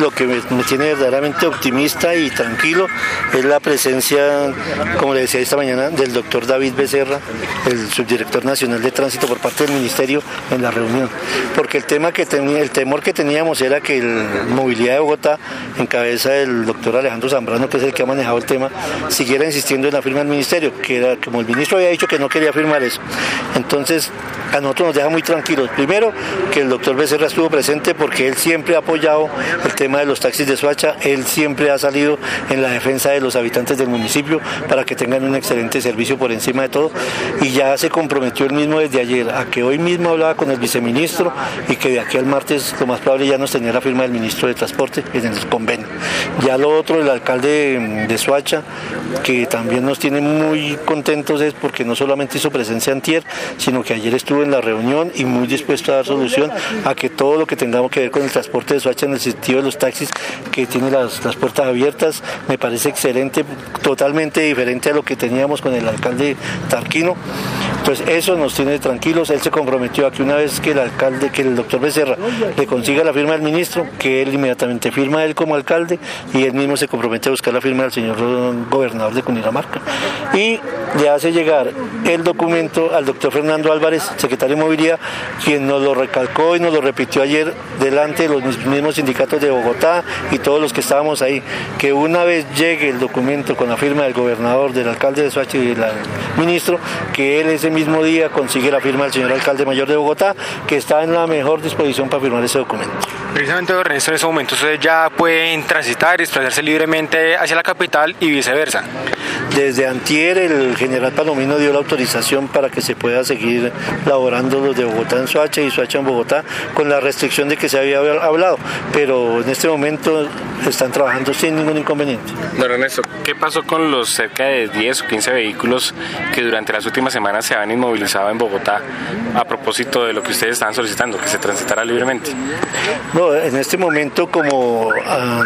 lo que me, tiene verdaderamente optimista y tranquilo es la presencia, como le decía esta mañana, del doctor David Becerra, el subdirector nacional de tránsito por parte del ministerio en la reunión. Porque el tema que el temor que teníamos era que la movilidad de Bogotá, en cabeza del doctor Alejandro Zambrano, que es el que ha manejado el tema, siguiera insistiendo en la firma del ministerio, que era como el ministro había dicho que no quería firmar eso. Entonces, a nosotros nos deja muy tranquilos. Primero, que el doctor Becerra estuvo presente porque él siempre ha apoyado el tema de los taxis de Suacha, él siempre ha salido en la defensa de los habitantes del municipio para que tengan un excelente servicio por encima de todo y ya se comprometió él mismo desde ayer a que hoy mismo hablaba con el viceministro y que de aquí al martes lo más probable ya nos tenía la firma del ministro de Transporte en el convenio. Ya lo otro, el alcalde de Suacha, que también nos tiene muy contentos es porque no solamente hizo presencia antier, sino que ayer estuvo en la reunión y muy dispuesto a dar solución a que todo lo que tengamos que ver con el transporte de Soacha en el sentido de los taxis que tiene las, las puertas abiertas me parece excelente, totalmente diferente a lo que teníamos con el alcalde Tarquino. Entonces eso nos tiene tranquilos. Él se comprometió a que una vez que el alcalde, que el doctor Becerra le consiga la firma del ministro, que él inmediatamente firma él como alcalde y él mismo se compromete a buscar la firma del señor gobernador de Cundinamarca. Y le hace llegar el documento al doctor Fernando Álvarez, secretario de Movilidad, quien nos lo recalcó y nos lo repitió ayer delante de los mismos sindicatos de Bogotá y todos los que estábamos ahí, que una vez llegue el documento con la firma del gobernador, del alcalde de Soacha y del ministro, que él ese mismo día consigue la firma del señor alcalde mayor de Bogotá, que está en la mejor disposición para firmar ese documento. Precisamente, Ernesto, en ese momento ustedes ya pueden transitar y desplazarse libremente hacia la capital y viceversa. Desde antier el general Palomino dio la autorización para que se pueda seguir laborando los de Bogotá en Soacha y Soacha en Bogotá con la restricción de que se había hablado, pero en este momento están trabajando sin ningún inconveniente. Don Ernesto, ¿qué pasó con los cerca de 10 o 15 vehículos que durante las últimas semanas se han inmovilizado en Bogotá a propósito de lo que ustedes estaban solicitando, que se transitara libremente? No, en este momento como ah,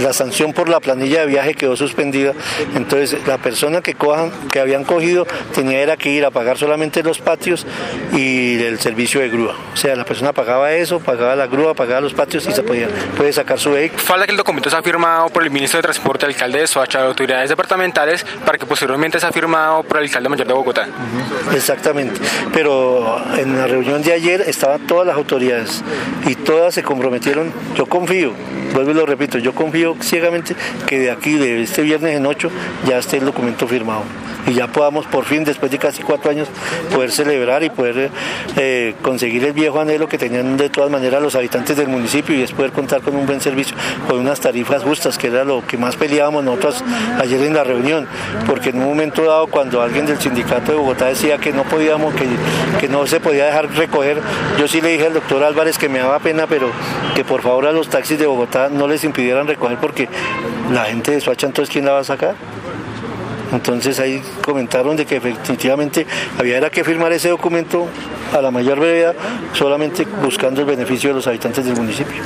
la, sanción por la planilla de viaje quedó suspendida, entonces la persona que cojan, que habían cogido tenía era que ir a pagar solamente los patios y el servicio de grúa. O sea, la persona pagaba eso, pagaba la grúa, pagaba los patios y se podía puede sacar su vehículo. Falta que el documento sea firmado por el ministro de Transporte, alcalde de Soacha, de autoridades departamentales, para que posteriormente sea firmado por el alcalde mayor de Bogotá. Exactamente. Pero en la reunión de ayer estaban todas las autoridades y todas se comprometieron. Yo confío, vuelvo y lo repito, yo confío ciegamente que de aquí, de este viernes en 8, ya esté el documento firmado y ya podamos por fin, después de casi cuatro años, poder celebrar y poder eh, conseguir el viejo anhelo que tenían de todas maneras los habitantes del municipio y es poder contar con un buen servicio, con unas tarifas justas, que era lo que más peleábamos nosotros ayer en la reunión, porque en un momento dado cuando alguien del sindicato de Bogotá decía que no podíamos, que, que no se podía dejar recoger, yo sí le dije al doctor Álvarez que me daba pena, pero que por favor a los taxis de Bogotá no les impidieran recoger porque la gente de Soacha entonces quién la va a sacar. Entonces ahí comentaron de que efectivamente había que firmar ese documento a la mayor brevedad, solamente buscando el beneficio de los habitantes del municipio.